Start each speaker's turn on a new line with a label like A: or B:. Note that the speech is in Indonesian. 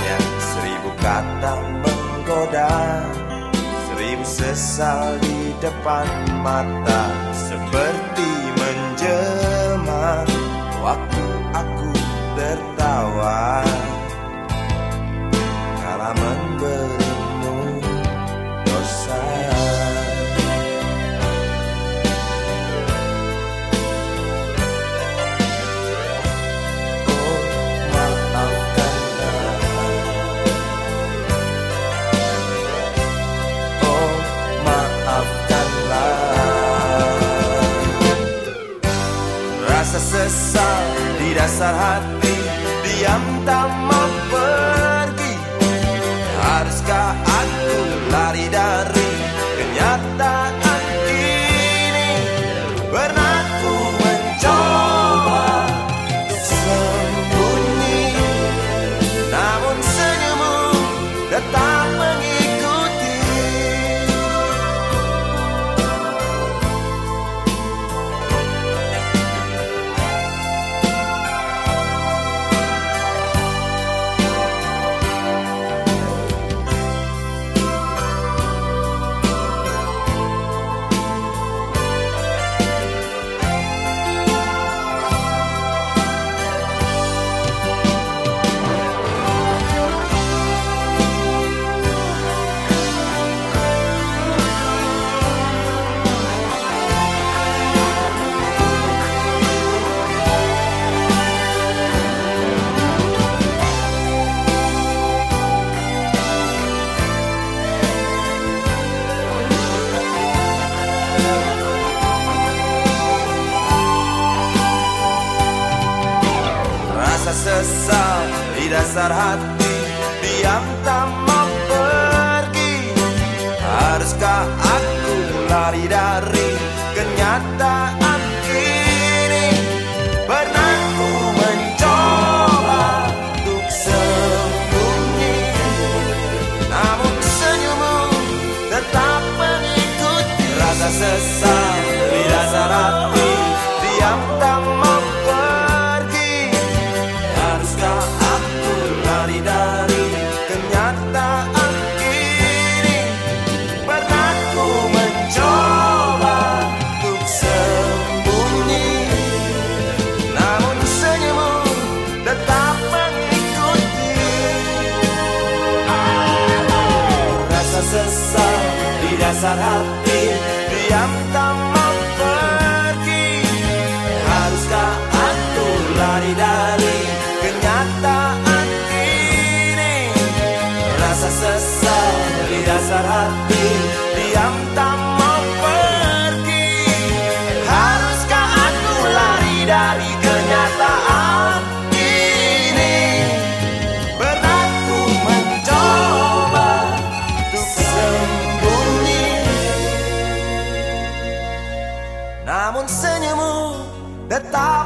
A: padanya Seribu kata menggoda Seribu sesal di depan mata Seperti menjelma Waktu aku tertawa dasar hati Diam tak mau dasar hati Diam tak mau pergi. Haruskah aku lari dari kenyataan ini? Pernah ku mencoba untuk sembunyi Namun senyummu tetap mengikuti Rasa sesal dari kenyataan ini. Pernah mencoba untuk sembunyi. Namun senyummu tetap mengikuti. Rasa sesal di dasar hati Diam tak mau pergi. Haruskah aku lari dari kenyataan sesal di dasar hati Diam tak mau pergi. Haruskah aku lari dari kenyataan ini? Pernah ku mencoba untuk sembunyi. Namun senyummu tetap